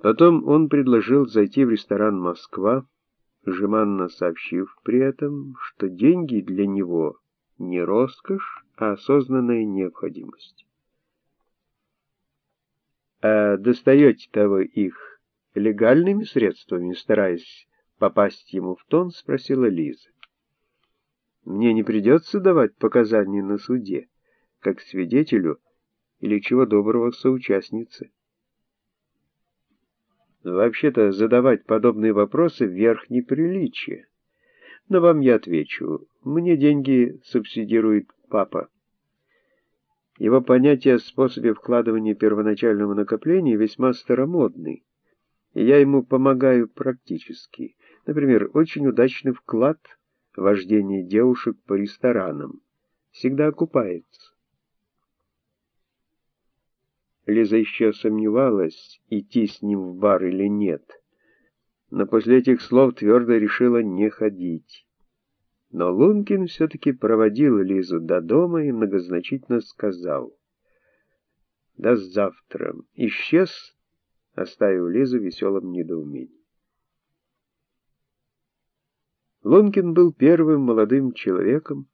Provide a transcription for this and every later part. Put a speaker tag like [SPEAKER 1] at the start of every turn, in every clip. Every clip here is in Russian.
[SPEAKER 1] Потом он предложил зайти в ресторан «Москва», жеманно сообщив при этом, что деньги для него не роскошь, а осознанная необходимость. «А достаете-то вы их легальными средствами?» Стараясь попасть ему в тон, спросила Лиза. «Мне не придется давать показания на суде, как свидетелю или чего доброго соучастнице». Вообще-то задавать подобные вопросы — верх неприличия. Но вам я отвечу. Мне деньги субсидирует папа. Его понятие о способе вкладывания первоначального накопления весьма старомодный, и я ему помогаю практически. Например, очень удачный вклад в вождение девушек по ресторанам. Всегда окупается. Лиза еще сомневалась, идти с ним в бар или нет, но после этих слов твердо решила не ходить. Но Лункин все-таки проводил Лизу до дома и многозначительно сказал «До завтра». Исчез, оставив Лизу в веселом недоумении. Лункин был первым молодым человеком,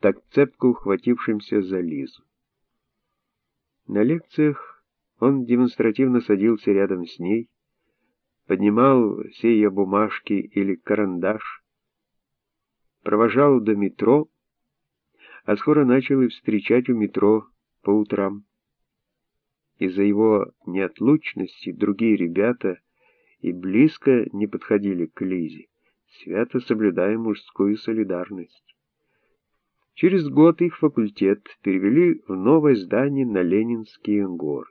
[SPEAKER 1] так цепко ухватившимся за Лизу. На лекциях он демонстративно садился рядом с ней, поднимал все ее бумажки или карандаш, провожал до метро, а скоро начал и встречать у метро по утрам. Из-за его неотлучности другие ребята и близко не подходили к Лизе, свято соблюдая мужскую солидарность. Через год их факультет перевели в новое здание на Ленинские горы.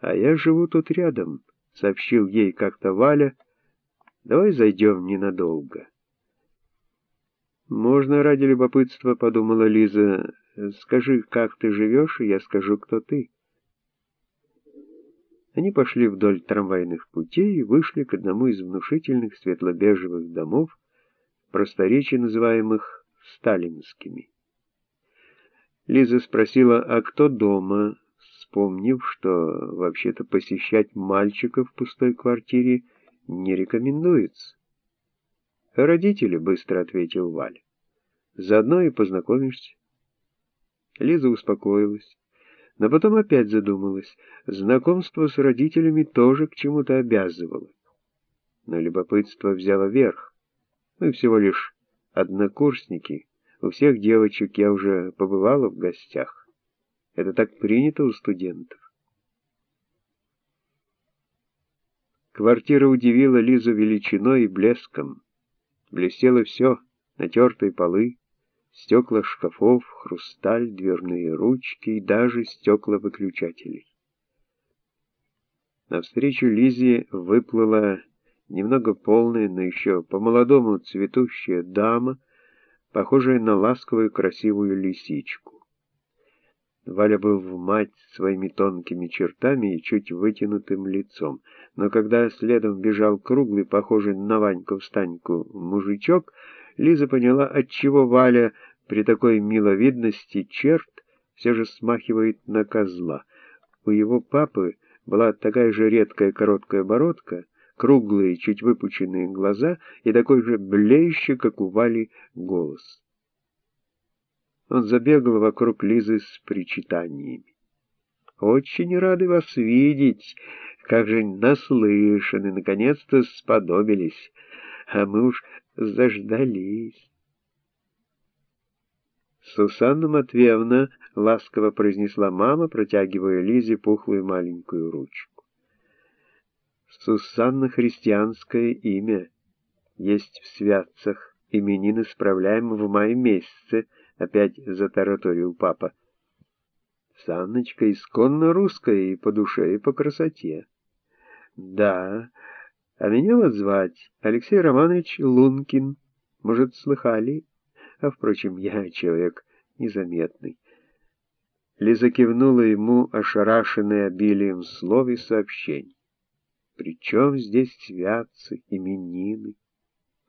[SPEAKER 1] «А я живу тут рядом», — сообщил ей как-то Валя. «Давай зайдем ненадолго». «Можно ради любопытства», — подумала Лиза. «Скажи, как ты живешь, и я скажу, кто ты». Они пошли вдоль трамвайных путей и вышли к одному из внушительных светло-бежевых домов, просторечий называемых сталинскими. Лиза спросила, а кто дома, вспомнив, что вообще-то посещать мальчика в пустой квартире не рекомендуется. «Родители», — быстро ответил Валя. «Заодно и познакомишься». Лиза успокоилась, но потом опять задумалась. Знакомство с родителями тоже к чему-то обязывало. Но любопытство взяло верх. Мы всего лишь однокурсники. У всех девочек я уже побывала в гостях. Это так принято у студентов. Квартира удивила Лизу величиной и блеском. Блестело все, натертые полы, стекла шкафов, хрусталь, дверные ручки и даже стекла выключателей. Навстречу Лизе выплыла немного полная, но еще по-молодому цветущая дама, похожая на ласковую красивую лисичку. Валя был в мать своими тонкими чертами и чуть вытянутым лицом, но когда следом бежал круглый, похожий на Ваньку-встаньку мужичок, Лиза поняла, отчего Валя при такой миловидности черт все же смахивает на козла. У его папы была такая же редкая короткая бородка, круглые, чуть выпученные глаза и такой же блеющий, как у Вали, голос. Он забегал вокруг Лизы с причитаниями. «Очень рады вас видеть, как же наслышаны, наконец-то сподобились, а мы уж заждались». «Сусанна Матвеевна», — ласково произнесла мама, протягивая Лизе пухлую маленькую ручку. Сусанна христианское имя. Есть в святцах. Именины справляем в мае месяце, опять затараторил папа. Санночка исконно русская и по душе, и по красоте. Да, а меня вот звать Алексей Романович Лункин. Может, слыхали? А, впрочем, я человек незаметный. Лиза кивнула ему, ошарашенная обилием слов и сообщений. Причем здесь святцы, именины?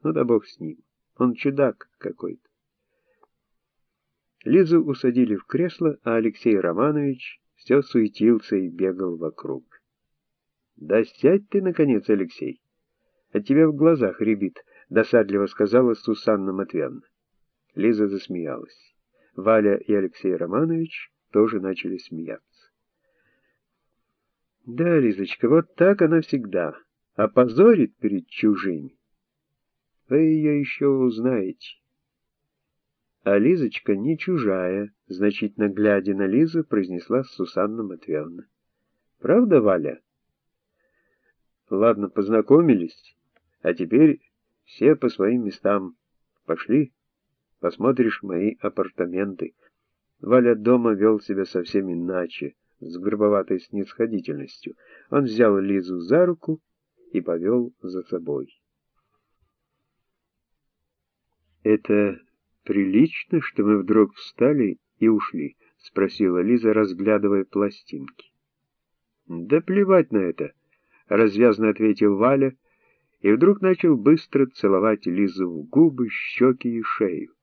[SPEAKER 1] Ну да бог с ним, он чудак какой-то. Лизу усадили в кресло, а Алексей Романович все суетился и бегал вокруг. Да сядь ты, наконец, Алексей. От тебя в глазах рябит, досадливо сказала Сусанна Матвеевна. Лиза засмеялась. Валя и Алексей Романович тоже начали смеяться. Да, Лизочка, вот так она всегда. Опозорит перед чужими. Вы ее еще узнаете. А Лизочка не чужая, значительно глядя на Лизу, произнесла Сусанна Матвеевна. Правда, Валя? Ладно, познакомились, а теперь все по своим местам. Пошли, посмотришь мои апартаменты. Валя дома вел себя совсем иначе с грубоватой снисходительностью. Он взял Лизу за руку и повел за собой. «Это прилично, что мы вдруг встали и ушли?» — спросила Лиза, разглядывая пластинки. «Да плевать на это!» — развязно ответил Валя, и вдруг начал быстро целовать Лизу в губы, щеки и шею.